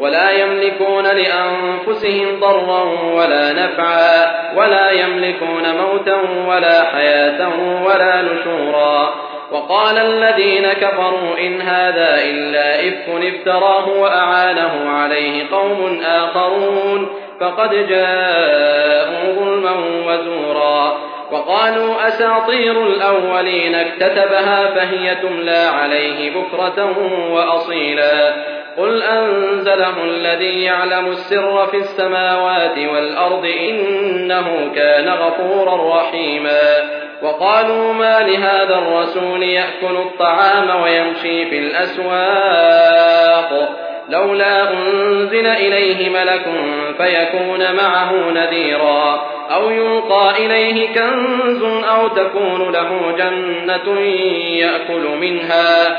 ولا يملكون لأنفسهم ضرا ولا نفعا ولا يملكون موتا ولا حياة ولا نشورا. وقال الذين كفروا إن هذا إلا إفك افتراه وأعانه عليه قوم آخرون فقد جاءوا ظلما وزورا. وقالوا أساطير الأولين اكتتبها فهي تملى عليه بكرة وأصيلا. قل أنزله الذي يعلم السر في السماوات والأرض إنه كان غفورا رحيما وقالوا ما لهذا الرسول يأكل الطعام ويمشي في الأسواق لولا أنزل إليه ملك فيكون معه نذيرا أو يلقى إليه كنز أو تكون له جنة يأكل منها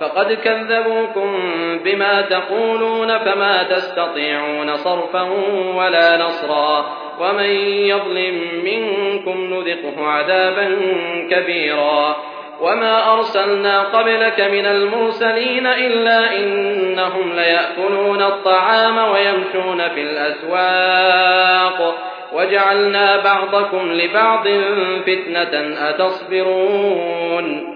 فقد كذبوكم بما تقولون فما تستطيعون صرفا ولا نصرا ومن يظلم منكم نذقه عذابا كبيرا وما أرسلنا قبلك من المرسلين إلا إنهم ليأكلون الطعام ويمشون في الأسواق وجعلنا بعضكم لبعض فتنة أتصبرون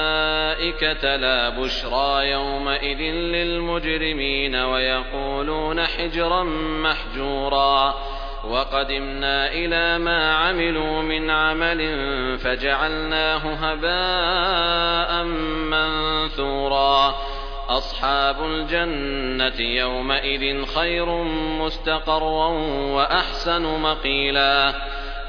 لا بشرى يومئذ للمجرمين ويقولون حجرا محجورا وقدمنا إلى ما عملوا من عمل فجعلناه هباء منثورا أصحاب الجنة يومئذ خير مستقرا وأحسن مقيلا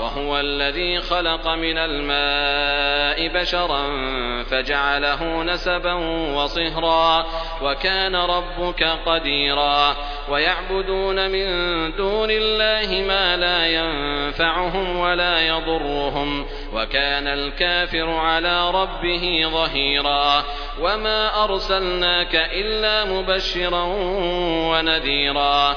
وهو الذي خلق من الماء بشرا فجعله نسبا وصهرا وكان ربك قديرا ويعبدون من دون الله ما لا ينفعهم ولا يضرهم وكان الكافر على ربه ظهيرا وما أرسلناك إلا مبشرا ونذيرا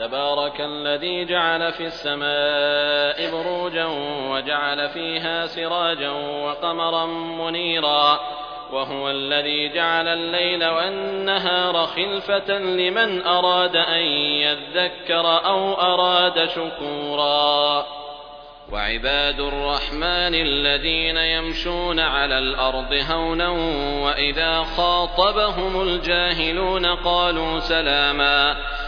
تبارك الذي جعل في السماء بروجا وجعل فيها سراجا وقمرا منيرا وهو الذي جعل الليل والنهار خلفة لمن أراد أن يذكر أو أراد شكورا وعباد الرحمن الذين يمشون على الأرض هونا وإذا خاطبهم الجاهلون قالوا سلاما